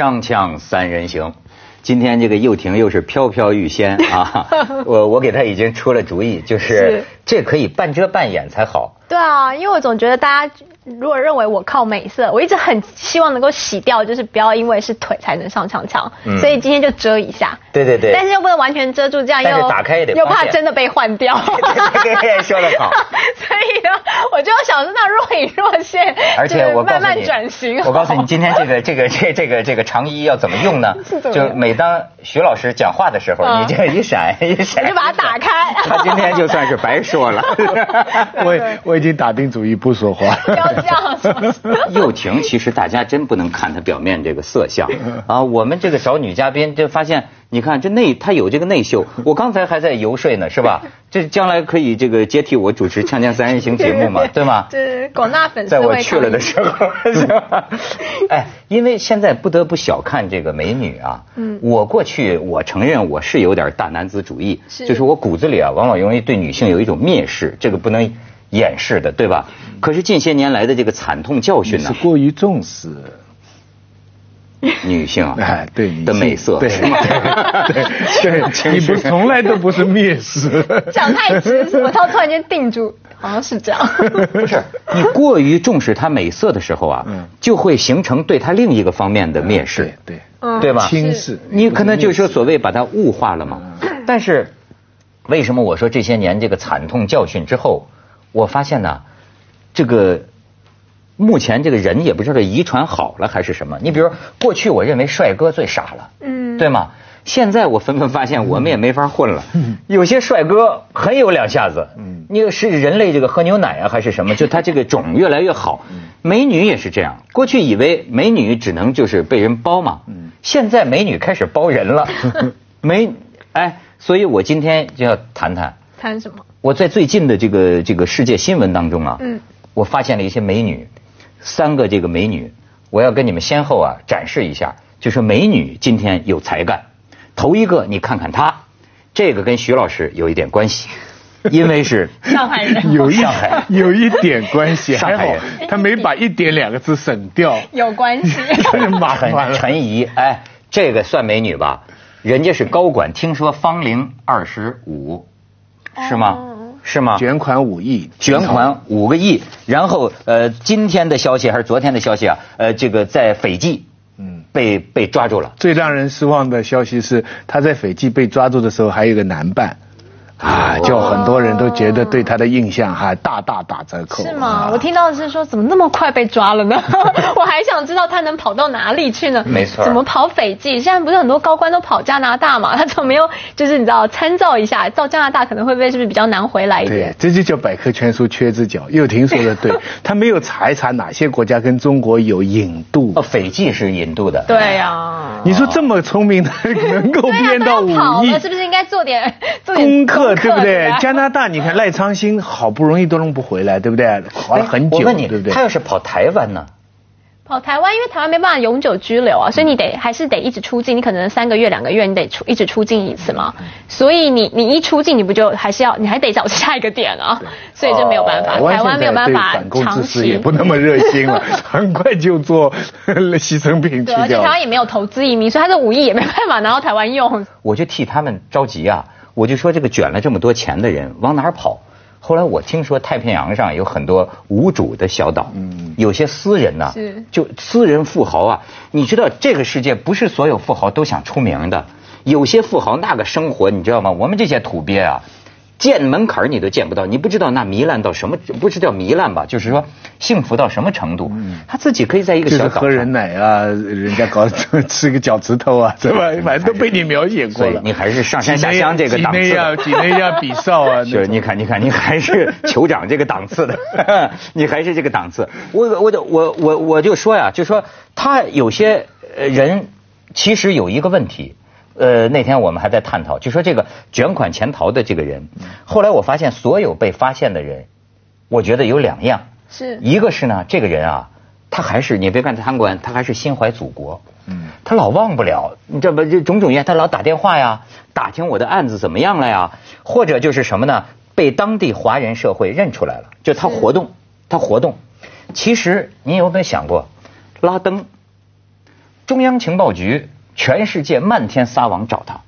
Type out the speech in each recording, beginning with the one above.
锵锵三人行，今天这个又婷又是飘飘欲仙啊！我我给他已经出了主意，就是是这可以半遮半掩才好。对啊，因为我总觉得大家如果认为我靠美色，我一直很希望能够洗掉，就是不要因为是腿才能上锵锵，嗯所以今天就遮一下。对对对但是又不能完全遮住，这样又打开也得又怕真的被换掉。对对对说得好 所以呢，我就想说，那若隐若现，而且我慢慢转型。我告诉你，今天这个 这个这这个这个长衣要怎么用呢是？怎么就每当徐老师讲话的时候，嗯你这一闪一闪，你就把它打开他今天就算是白说了。我我已经打定主意不说话。样说。又婷，其实大家真不能看她表面这个色相啊。我们这个找女嘉宾，就发现，你看这内她有这个内秀。我刚才还在游说呢，是吧？这将来可以这个接替我主持《锵锵三人行》节目嘛，对吗？对广大粉丝在我去了的时候，是吧？哎，因为现在不得不小看这个美女啊。嗯我过去我承认我是有点大男子主义，是就是我骨子里啊，往往容易对女性有一种蔑视，这个不能掩饰的，对吧？可是近些年来的这个惨痛教训呢是，过于重视，女性啊，哎，对你的美色对？对对，你不从来都不是蔑视。讲太直，我倒突然间定住，好像是这样。不是你过于重视她美色的时候啊嗯，就会形成对她另一个方面的蔑视对，对，嗯对吧？轻视。你可能就是说所谓把它物化了嘛。但是为什么我说这些年这个惨痛教训之后，我发现呢，这个目前这个人也不知道遗传好了还是什么。你比如过去我认为帅哥最傻了，嗯对吗？现在我纷纷发现我们也没法混了，有些帅哥很有两下子，嗯你是人类这个喝牛奶啊还是什么？就他这个种越来越好，美女也是这样。过去以为美女只能就是被人包嘛，嗯现在美女开始包人了，美哎，所以我今天就要谈谈谈什么？我在最近的这个这个世界新闻当中啊，嗯我发现了一些美女，三个这个美女，我要跟你们先后啊展示一下，就是美女今天有才干。头一个，你看看她，这个跟徐老师有一点关系，因为是上海人 有一上海有一点关系，上海还好人他没把“一点”两个字省掉，有关系。麻 烦陈了。陈怡，哎，这个算美女吧？人家是高管，听说芳龄二十五，是吗哦？是吗？卷款五亿，卷款五个亿，然后呃，今天的消息还是昨天的消息啊？呃，这个在斐济，嗯被被抓住了。最让人失望的消息是，他在斐济被抓住的时候还有个男伴，啊，就很多人都觉得对他的印象还大大打折扣。是吗？啊我听到的是说，怎么那么快被抓了呢？我还想知道他能跑到哪里去呢？没错怎么跑斐济？现在不是很多高官都跑加拿大嘛？他怎么没有就是你知道参照一下，到加拿大可能会不会是不是比较难回来一点对点？，这就叫百科全书缺只脚。又听说的对，他没有查一查哪些国家跟中国有引渡哦，。斐济是引渡的。对呀、你说这么聪明的能够对呀、编到都要跑五亿了，是不是应该做点做点功课，对不对？加拿大，你看赖昌星好不容易都弄不回来，对不对？跑了很久，哎我问你，对不对他？要是跑台湾呢？跑台湾，因为台湾没办法永久居留啊，所以你得还是得一直出境，你可能三个月、两个月你得出一直出境一次嘛。所以你你一出境，你不就还是要你还得找下一个点啊？所以就没有办法，台台湾没有办对法反共长之师也。不那么热心了，很快就做牺牲品去对，而且。台湾也没有投资移民，所以他的五亿也没办法拿到台湾用。我就替他们着急啊！我就说这个卷了这么多钱的人往哪儿跑？后来我听说太平洋上有很多无主的小岛，嗯有些私人呢、是就私人富豪啊，你知道这个世界不是所有富豪都想出名的，有些富豪那个生活你知道吗？我们这些土鳖啊，见门槛儿你都见不到，你不知道那糜烂到什么，不是叫糜烂吧？就是说幸福到什么程度？他自己可以在一个小岛上喝人奶啊，人家搞吃个脚趾头啊，是吧？反正都被你描写过了。你还是上山下乡这个档次的。几内亚、比绍啊，就是你看，你看，你还是酋长这个档次的，你还是这个档次。我我就我我我就说呀，就说他有些呃人其实有一个问题。呃，那天我们还在探讨，就说这个卷款潜逃的这个人，后来我发现所有被发现的人，我觉得有两样，是一个是呢，这个人啊，他还是你别看他贪官，他还是心怀祖国。嗯他老忘不了，你这不这种种原因，他老打电话呀，打听我的案子怎么样了呀，或者就是什么呢？被当地华人社会认出来了，就他活动，他活动。其实你有没有想过，拉登中央情报局全世界漫天撒网找他。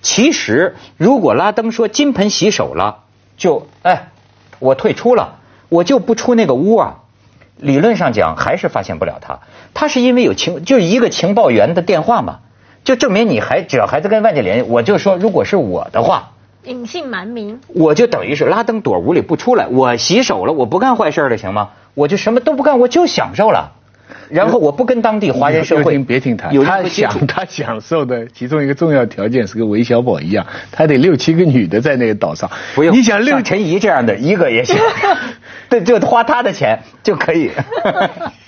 其实，如果拉登说金盆洗手了，就哎，我退出了，我就不出那个屋啊。理论上讲，还是发现不了他。他是因为有情，就是一个情报员的电话嘛，就证明你还只要还在跟外界联系。我就说，如果是我的话，隐姓埋名，我就等于是拉登躲屋里不出来，我洗手了，我不干坏事了，行吗？我就什么都不干，我就享受了。然后我不跟当地华人社会，别听他，有他享他享受的其中一个重要条件是跟韦小宝一样，他得六七个女的在那个岛上，不用你想六像陈怡这样的一个也行，对，就花他的钱就可以。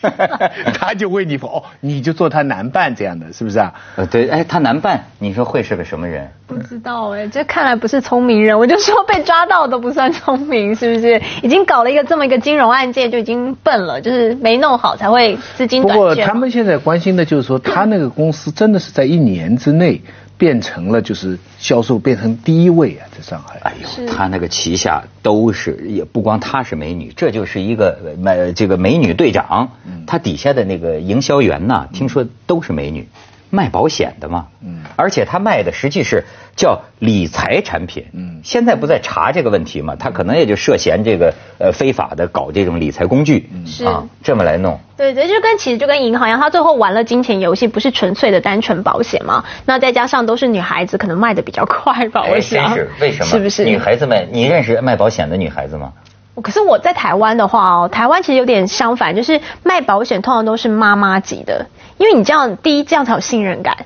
他就为你哦，你就做他男伴这样的，是不是啊？呃，对，哎，他男伴，你说会是个什么人？不知道哎，这看来不是聪明人。我就说被抓到都不算聪明，是不是？已经搞了一个这么一个金融案件就已经笨了，就是没弄好才会资金不过短缺嘛。他们现在关心的就是说，他那个公司真的是在一年之内变成了就是销售变成第一位啊，在上海。哎呦，他那个旗下都是，也不光她是美女，这就是一个呃美这个美女队长，他底下的那个营销员呐，听说都是美女，卖保险的嘛，嗯而且他卖的实际是叫理财产品，嗯现在不在查这个问题嘛，他可能也就涉嫌这个呃非法的搞这种理财工具，是啊，这么来弄。对对，就跟其实就跟银行一样，他最后玩了金钱游戏，不是纯粹的单纯保险吗？那再加上都是女孩子，可能卖的比较快吧，我哎，想。真是为什么？是不是？女孩子们，你认识卖保险的女孩子吗？可是我在台湾的话哦，台湾其实有点相反，就是卖保险通常都是妈妈级的，因为你这样第一这样才有信任感。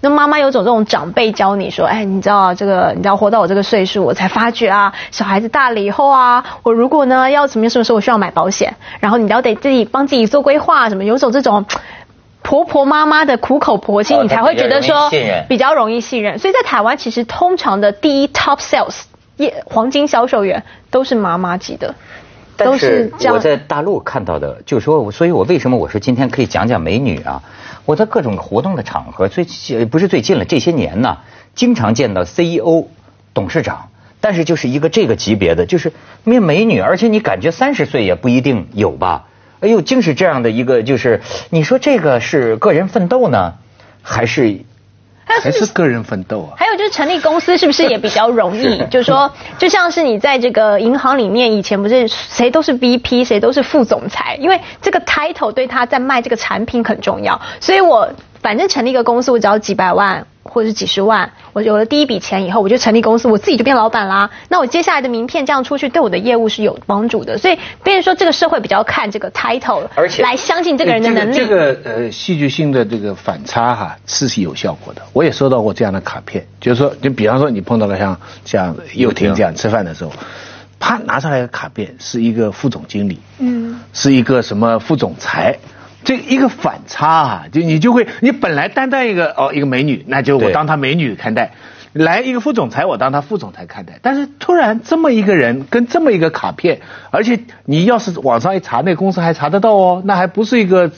那妈妈有种这种长辈教你说，哎，你知道这个，你知道活到我这个岁数，我才发觉啊，小孩子大了以后啊，我如果呢要怎么什么时候我需要买保险，然后你要得自己帮自己做规划，什么有种这种。婆婆妈妈的苦口婆心，哦你才会觉得说比较容易信任。所以在台湾，其实通常的第一 top sales 业黄金销售员都是妈妈级的。都但是我在大陆看到的，就是说，所以我为什么我说今天可以讲讲美女啊？我在各种活动的场合，最呃不是最近了，这些年呢，经常见到 CEO、董事长，但是就是一个这个级别的，就是面美女，而且你感觉三十岁也不一定有吧？哎呦，竟是这样的一个，就是你说这个是个人奋斗呢，还是还是个人奋斗啊。还有就是成立公司是不是也比较容易？就是说，就像是你在这个银行里面，以前不是谁都是 VP，谁都是副总裁，因为这个 title 对他在卖这个产品很重要。所以我反正成立一个公司，我只要几百万或者是几十万，我有了第一笔钱以后，我就成立公司，我自己就变老板啦。那我接下来的名片这样出去，对我的业务是有帮助的。所以，别人说这个社会比较看这个 title，而且来相信这个人的能力。这个这个呃戏剧性的这个反差哈是有效果的。我也收到过这样的卡片，就是说，就比方说你碰到了像像佑婷这样吃饭的时候，啪拿上来的卡片是一个副总经理，嗯，是一个什么副总裁。这一个反差啊，就你就会，你本来单单一个哦一个美女，那就我当她美女看待，来一个副总裁，我当她副总裁看待。但是突然这么一个人跟这么一个卡片，而且你要是网上一查，那公司还查得到哦，那还不是一个，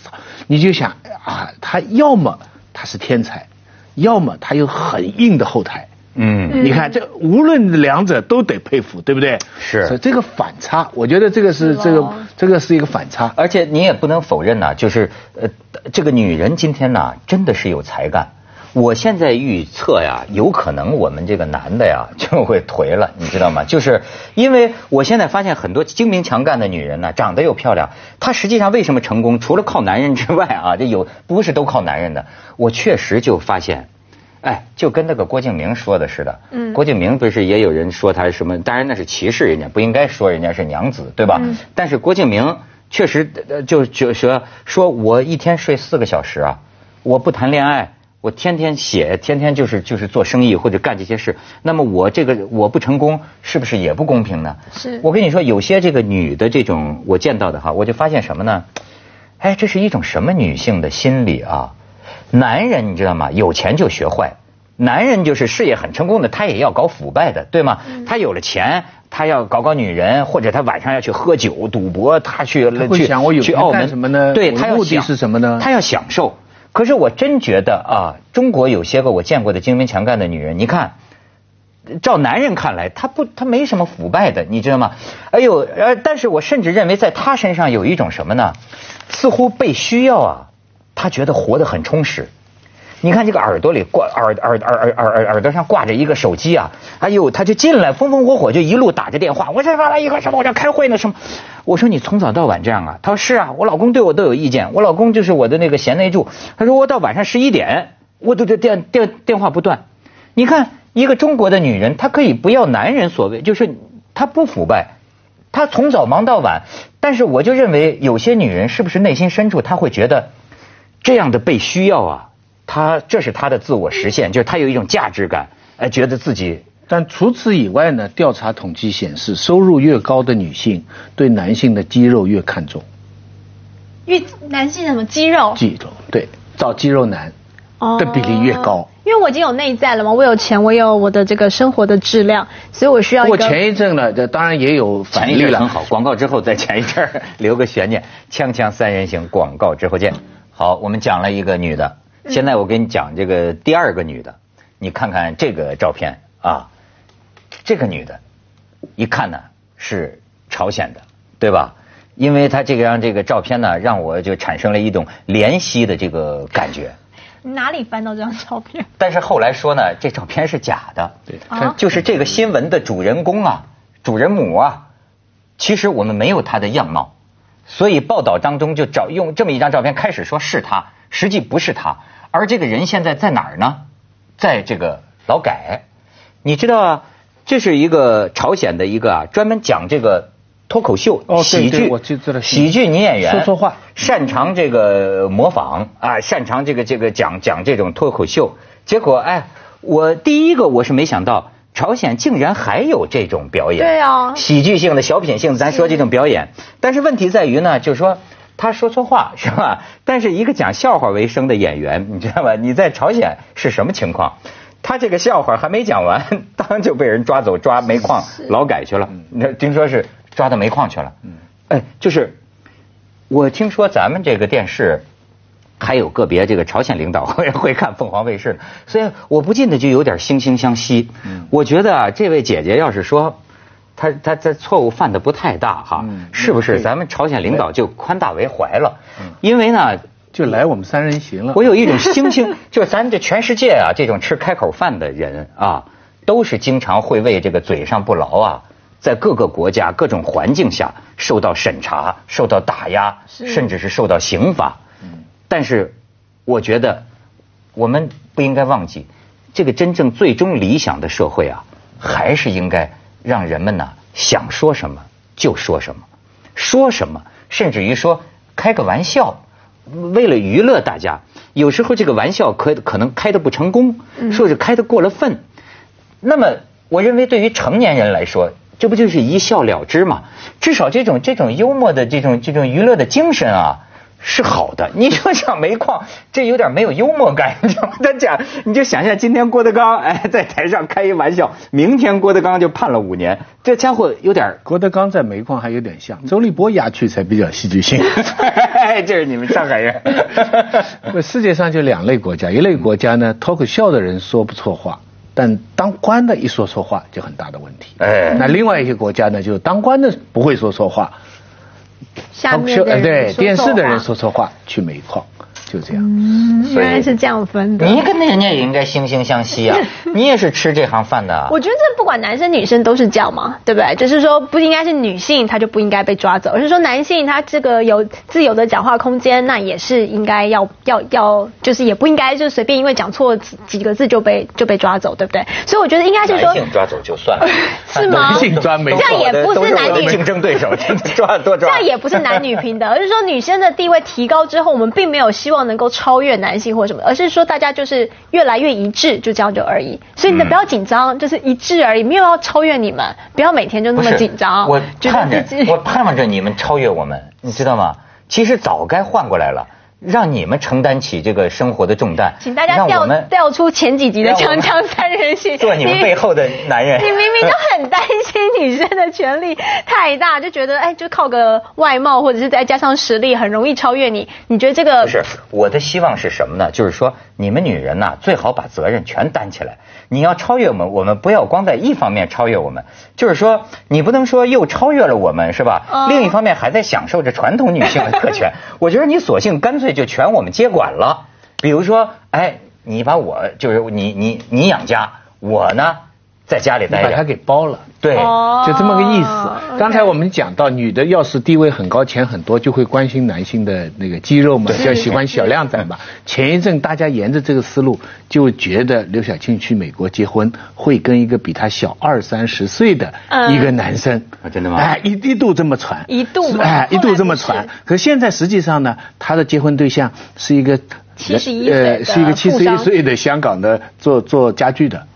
你就想啊，他要么他是天才，要么他有很硬的后台。嗯你看，这无论两者都得佩服，对不对？是所以这个反差，我觉得这个是这个这个是一个反差。而且你也不能否认呐、就是呃，这个女人今天呐、真的是有才干。我现在预测呀，有可能我们这个男的呀 就会颓了，你知道吗？就是因为我现在发现很多精明强干的女人呢，长得又漂亮，她实际上为什么成功？除了靠男人之外啊，这有不是都靠男人的？我确实就发现。哎，就跟那个郭敬明说的似的。嗯郭敬明不是也有人说他什么？当然那是歧视人家，不应该说人家是娘子，对吧？嗯但是郭敬明确实呃就就说说我一天睡四个小时啊，我不谈恋爱，我天天写，天天就是就是做生意或者干这些事。那么我这个我不成功，是不是也不公平呢？是我跟你说，有些这个女的这种我见到的哈，我就发现什么呢？哎，这是一种什么女性的心理啊？男人你知道吗？有钱就学坏，男人就是事业很成功的，他也要搞腐败的，对吗？他有了钱，他要搞搞女人，或者他晚上要去喝酒、赌博，他去他会去想我有钱去澳门干什么呢对我的目的他要享是什么呢他要享受。可是我真觉得啊，中国有些个我见过的精明强干的女人，你看。照男人看来，他不，他没什么腐败的，你知道吗？哎呦，呃，但是我甚至认为，在他身上有一种什么呢？似乎被需要啊，他觉得活得很充实。你看这个耳朵里挂耳耳耳耳耳耳耳朵上挂着一个手机啊，哎呦，他就进来风风火火就一路打着电话，我这发来一个什么，我这开会呢什么，我说你从早到晚这样啊？他说是啊，我老公对我都有意见，我老公就是我的那个贤内助，他说我到晚上十一点，我都这电电电话不断。你看一个中国的女人，她可以不要男人所谓，就是她不腐败，她从早忙到晚，但是我就认为有些女人是不是内心深处她会觉得这样的被需要啊？他这是他的自我实现，就是他有一种价值感，哎，觉得自己但除此以外呢，调查统计显示，收入越高的女性对男性的肌肉越看重。越男性什么肌肉肌肉对，找肌肉男的比例越高。因为我已经有内在了嘛，我有钱，我有我的这个生活的质量，所以我需要不过一个。前一阵呢，这当然也有反前一例了。很好，广告之后再前一阵儿 留个悬念，锵锵三人行，广告之后见。好，我们讲了一个女的，现在我给你讲这个第二个女的，你看看这个照片啊，这个女的，一看呢是朝鲜的，对吧？因为她这个让这个照片呢，让我就产生了一种怜惜的这个感觉。哪里翻到这张照片？但是后来说呢，这照片是假的。对啊就是这个新闻的主人公啊，主人母啊，其实我们没有她的样貌，所以报道当中就找用这么一张照片开始说是他，实际不是他。而这个人现在在哪儿呢？在这个劳改，你知道啊，这是一个朝鲜的一个啊，专门讲这个脱口秀、哦喜剧，我就知道喜剧女演员说错话擅长这个模仿啊，擅长这个这个讲讲这种脱口秀。结果哎，我第一个我是没想到，朝鲜竟然还有这种表演。对啊喜剧性的小品性，咱说这种表演。但是问题在于呢，就是说他说错话是吧？但是一个讲笑话为生的演员，你知道吧？你在朝鲜是什么情况？他这个笑话还没讲完，当就被人抓走，抓煤矿劳改去了。那听说是抓到煤矿去了。哎，就是我听说咱们这个电视还有个别这个朝鲜领导会 会看凤凰卫视，所以我不禁的就有点惺惺相惜。我觉得啊，这位姐姐要是说她她她错误犯的不太大哈，嗯是不是咱们朝鲜领导就宽大为怀了？因为呢。就来我们三人行了。我有一种惺惺，就是咱这全世界啊，这种吃开口饭的人啊，都是经常会为这个嘴上不牢啊，在各个国家各种环境下受到审查、受到打压，甚至是受到刑罚。但是，我觉得我们不应该忘记，这个真正最终理想的社会啊，还是应该让人们呢想说什么就说什么，说什么，甚至于说开个玩笑，为了娱乐大家，有时候这个玩笑可可能开的不成功，说是开的过了分。那么，我认为对于成年人来说，这不就是一笑了之吗？至少这种这种幽默的这种这种娱乐的精神啊。是好的，你说像煤矿，这有点没有幽默感，你知道吗？他讲，你就想象今天郭德纲 哎在台上开一玩笑，明天郭德纲就判了五年，这家伙有点郭德纲在煤矿还有点像，周立波压去才比较戏剧性。这是你们上海人。不，世界上就两类国家，一类国家呢，脱口秀的人说不错话，但当官的一说错话就很大的问题。哎那另外一些国家呢，就是当官的不会说错话，下面的人呃对电视的人说错话去煤矿，就这样。嗯，所以原来是这样分的。你跟人家也应该惺惺相惜啊，你也是吃这行饭的啊。我觉得这不管男生女生都是这样嘛，对不对？就是说不应该是女性她就不应该被抓走，而是说男性他这个有自由的讲话空间，那也是应该要要要，就是也不应该就随便因为讲错几几个字就被就被抓走，对不对？所以我觉得应该是说男性抓走就算了，是吗男性抓煤都矿这样也不是男女竞争对手，抓多抓。这样也不是男女平等，而是说女生的地位提高之后，我们并没有希望能够超越男性或什么，而是说大家就是越来越一致，就这样就而已。所以你们不要紧张，就是一致而已，没有要超越你们，不要每天就那么紧张，我盼着我盼望着你们超越我们，你知道吗？其实早该换过来了，让你们承担起这个生活的重担，请大家调让我们调出前几集的《锵锵三人行》，做你们背后的男人你。明明就很担心女生的权利太大，就觉得哎，就靠个外貌或者是再加上实力，很容易超越你。你觉得这个不是我的希望是什么呢？就是说，你们女人呐、最好把责任全担起来。你要超越我们，我们不要光在一方面超越我们，就是说，你不能说又超越了我们，是吧？嗯另一方面还在享受着传统女性的特权。我觉得你索性干脆就全我们接管了。比如说，哎，你把我就是你你你养家，我呢在家里待把他。给包了。对，哦就这么个意思。刚才我们讲到，女的要是地位很高、钱很多，就会关心男性的那个肌肉嘛，就喜欢小靓仔嘛。前一阵大家沿着这个思路，就觉得刘晓庆去美国结婚，会跟一个比她小二三十岁的嗯一个男生。啊真的吗哎，一一度这么传，一度嘛哎，一度这么传。可现在实际上呢，她的结婚对象是一个七十一岁呃，是一个七十一岁的香港的做做家具的。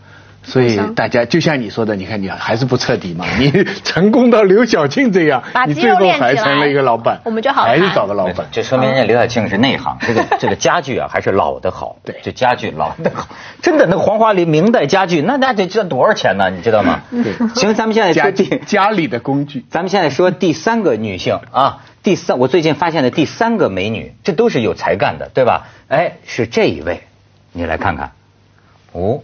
所以大家就像你说的，你看你还是不彻底嘛，你成功到刘晓庆这样，你最后还成了一个老板，我们就好还是找个老板。这说明人家刘晓庆是内行，这个 这个家具啊还是老的好，对这家具老的好，真的那个黄花梨明代家具，那那得这多少钱呢？你知道吗？对行，咱们现在家说第，家里的工具，咱们现在说第三个女性啊，第三，我最近发现的第三个美女，这都是有才干的，对吧？哎，是这一位，你来看看，哦，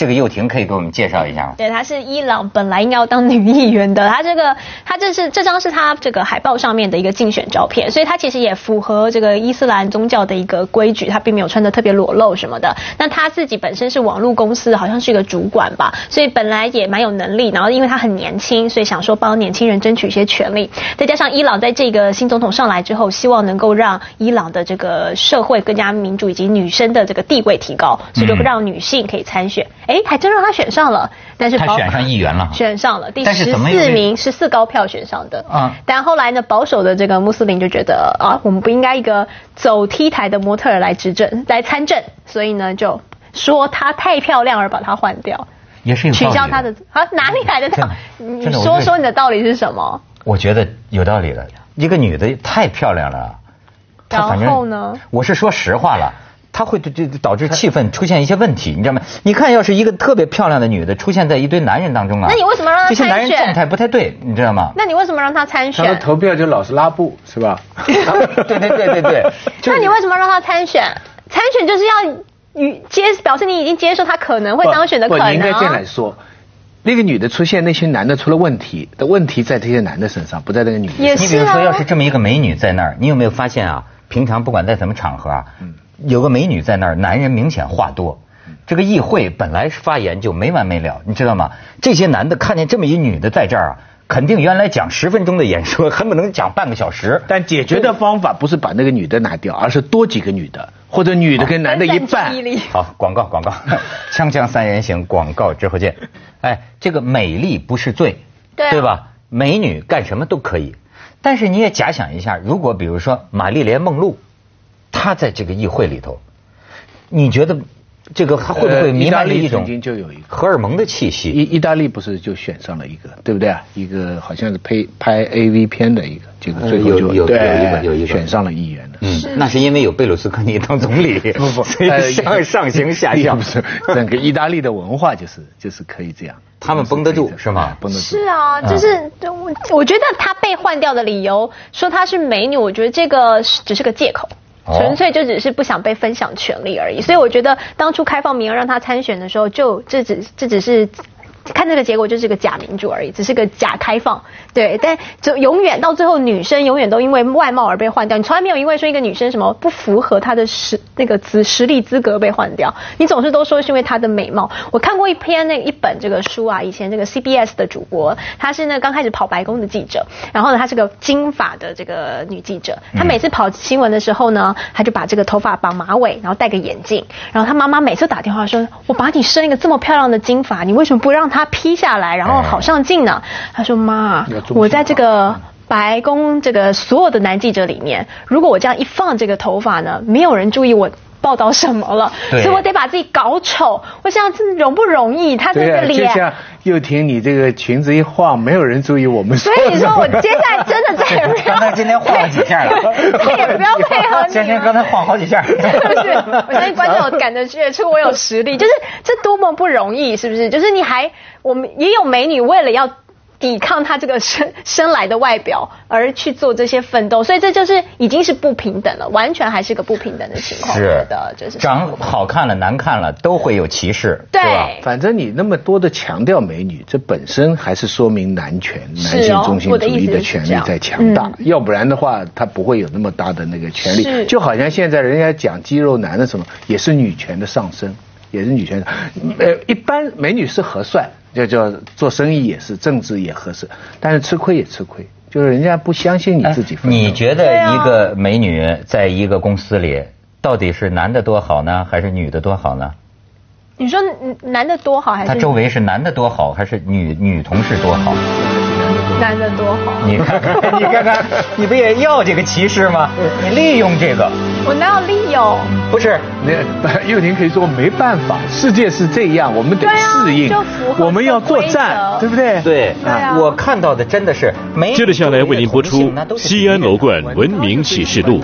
这个幼婷可以给我们介绍一下吗？对，她是伊朗本来应该要当女议员的，她这个她这是这张是她这个海报上面的一个竞选照片，所以她其实也符合这个伊斯兰宗教的一个规矩，她并没有穿的特别裸露什么的。那她自己本身是网络公司，好像是一个主管吧，所以本来也蛮有能力，然后因为她很年轻，所以想说帮年轻人争取一些权利，再加上伊朗在这个新总统上来之后，希望能够让伊朗的这个社会更加民主，以及女生的这个地位提高，所以就让女性可以参选。哎、还真让他选上了，但是他选上 议员了选上了第十四名，十四高票选上的。啊但后来呢，保守的这个穆斯林就觉得啊，我们不应该一个走 T 台的模特儿来执政来参政，所以呢就说她太漂亮而把她换掉，也是有取消她的啊哪里来的道？理 你说说你的道理是什么？我觉得有道理的。一个女的太漂亮了，她反正然后呢我是说实话了。她会这这导致气氛出现一些问题，你知道吗？你看，要是一个特别漂亮的女的出现在一堆男人当中啊，那你为什么让她这些男人参选状态不太对，你知道吗？那你为什么让她参他们选？投票就老是拉布，是吧？对对对对对，那你为什么让她参选？参选就是要与接表示你已经接受她可能会当选的可，能、啊。你应该这样来说。那个女的出现，那些男的出了问题，的问题在这些男的身上，不在那个女的身上。也是啊你比如说，要是这么一个美女在那儿，你有没有发现啊？平常不管在什么场合啊，有个美女在那儿，男人明显话多。这个议会本来发言就没完没了，你知道吗？这些男的看见这么一女的在这儿啊，肯定原来讲十分钟的演说，恨不能讲半个小时。但解决的方法不是把那个女的拿掉，而是多几个女的，或者女的跟男的一半 好，广告广告，锵锵三人行，广告之后见。哎，这个美丽不是罪，对啊吧？美女干什么都可以，但是你也假想一下，如果比如说玛丽莲梦露，她在这个议会里头，你觉得这个他会不会呃弥意大利漫着一种曾经就有一个荷尔蒙的气息？意意大利不是就选上了一个，对不对啊？一个好像是拍拍 AV 片的一个，这个最后就有有有一个有一个选上了议员的。嗯，那是因为有贝鲁斯科尼当总理，不不，所以呃上上行下效不。是整个意大利的文化就是就是可以这样，他们绷得住是吗哎绷得住。是啊，就是我我觉得她被换掉的理由，说她是美女，我觉得这个只是个借口。纯粹就只是不想被分享权利而已，所以我觉得当初开放名额让他参选的时候，就这只这只是看这个结果就是个假民主而已，只是个假开放。对，但就永远到最后，女生永远都因为外貌而被换掉。你从来没有因为说一个女生什么不符合她的实那个资实力资格被换掉，你总是都说是因为她的美貌。我看过一篇那一本这个书啊，以前这个 CBS 的主播，她是那刚开始跑白宫的记者，然后呢，她是个金发的这个女记者，她每次跑新闻的时候呢，她就把这个头发绑马尾，然后戴个眼镜，然后她妈妈每次打电话说：“我把你生一个这么漂亮的金发，你为什么不让她披下来，然后好上镜呢？”他说：“妈我在这个。”白宫这个所有的男记者里面，如果我这样一放这个头发呢，没有人注意我报道什么了，所以我得把自己搞丑。我想这容不容易？他这对啊，就个脸，像又听你这个裙子一晃，没有人注意我们说所以你说我接下来真的再也不要，刚才今天晃了几下了 再也不要配合你今天刚才晃好几下。是 不是？我相信观众感得觉出我有实力，就是这多么不容易，是不是？就是你还我们也有美女为了要抵抗他这个生生来的外表而去做这些奋斗，所以这就是已经是不平等了，完全还是个不平等的情况。是的就是长好看了、难看了都会有歧视，对吧？反正你那么多的强调美女，这本身还是说明男权、哦男性中心主义的权利在强大，嗯要不然的话，他不会有那么大的那个权利。就好像现在人家讲肌肉男的什么，也是女权的上升，也是女权的。呃，一般美女是合算，就叫做生意也是，政治也合适，但是吃亏也吃亏，就是人家不相信你自己哎。你觉得一个美女在一个公司里，到底是男的多好呢，还是女的多好呢？你说嗯男的多好还是他周围是男的多好，还是女女同事多好？男的多好？你看看，你看看，你不也要这个歧视吗？你利用这个，我哪有利用？不是？那 幼宁可以说没办法，世界是这样，我们得适应我们要作战，对不对？对对啊我看到的真的是没。接着下来为您播出《西安楼冠文明启示录》。